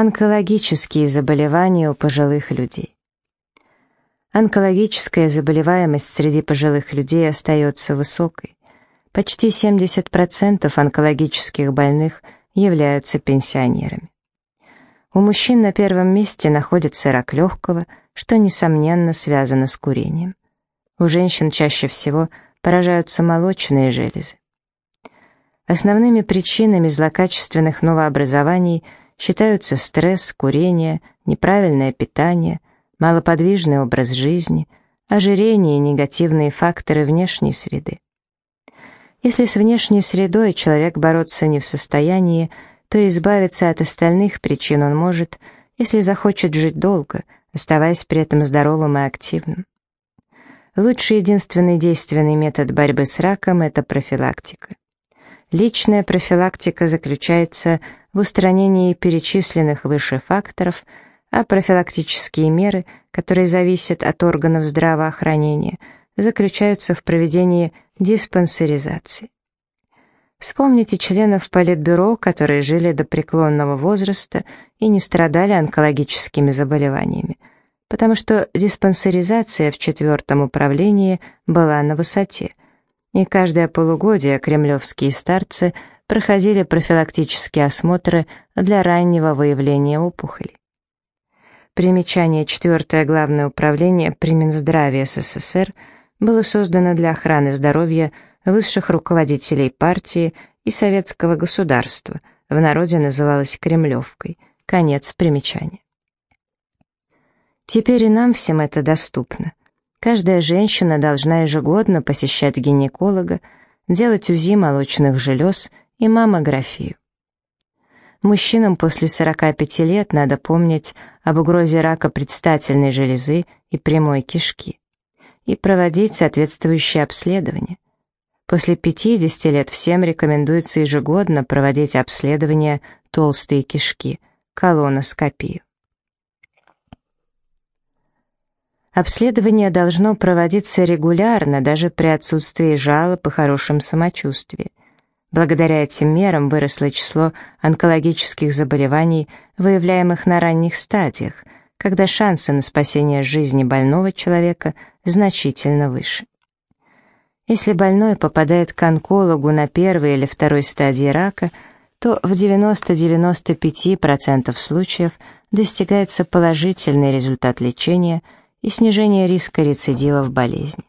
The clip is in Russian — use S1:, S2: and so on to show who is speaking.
S1: Онкологические заболевания у пожилых людей. Онкологическая заболеваемость среди пожилых людей остается высокой. Почти 70% онкологических больных являются пенсионерами. У мужчин на первом месте находится рак легкого, что, несомненно, связано с курением. У женщин чаще всего поражаются молочные железы. Основными причинами злокачественных новообразований считаются стресс, курение, неправильное питание, малоподвижный образ жизни, ожирение и негативные факторы внешней среды. Если с внешней средой человек бороться не в состоянии, то избавиться от остальных причин он может, если захочет жить долго, оставаясь при этом здоровым и активным. Лучший единственный действенный метод борьбы с раком – это профилактика. Личная профилактика заключается в устранении перечисленных выше факторов, а профилактические меры, которые зависят от органов здравоохранения, заключаются в проведении диспансеризации. Вспомните членов Политбюро, которые жили до преклонного возраста и не страдали онкологическими заболеваниями, потому что диспансеризация в четвертом управлении была на высоте, и каждое полугодие кремлевские старцы проходили профилактические осмотры для раннего выявления опухолей. Примечание «Четвертое главное управление при Минздраве СССР» было создано для охраны здоровья высших руководителей партии и советского государства, в народе называлась Кремлевкой. Конец примечания. Теперь и нам всем это доступно. Каждая женщина должна ежегодно посещать гинеколога, делать УЗИ молочных желез и маммографию. Мужчинам после 45 лет надо помнить об угрозе рака предстательной железы и прямой кишки и проводить соответствующие обследования. После 50 лет всем рекомендуется ежегодно проводить обследование толстой кишки, колоноскопию. Обследование должно проводиться регулярно, даже при отсутствии жалоб и хорошем самочувствии. Благодаря этим мерам выросло число онкологических заболеваний, выявляемых на ранних стадиях, когда шансы на спасение жизни больного человека значительно выше. Если больной попадает к онкологу на первой или второй стадии рака, то в 90-95% случаев достигается положительный результат лечения и снижение риска рецидивов болезни.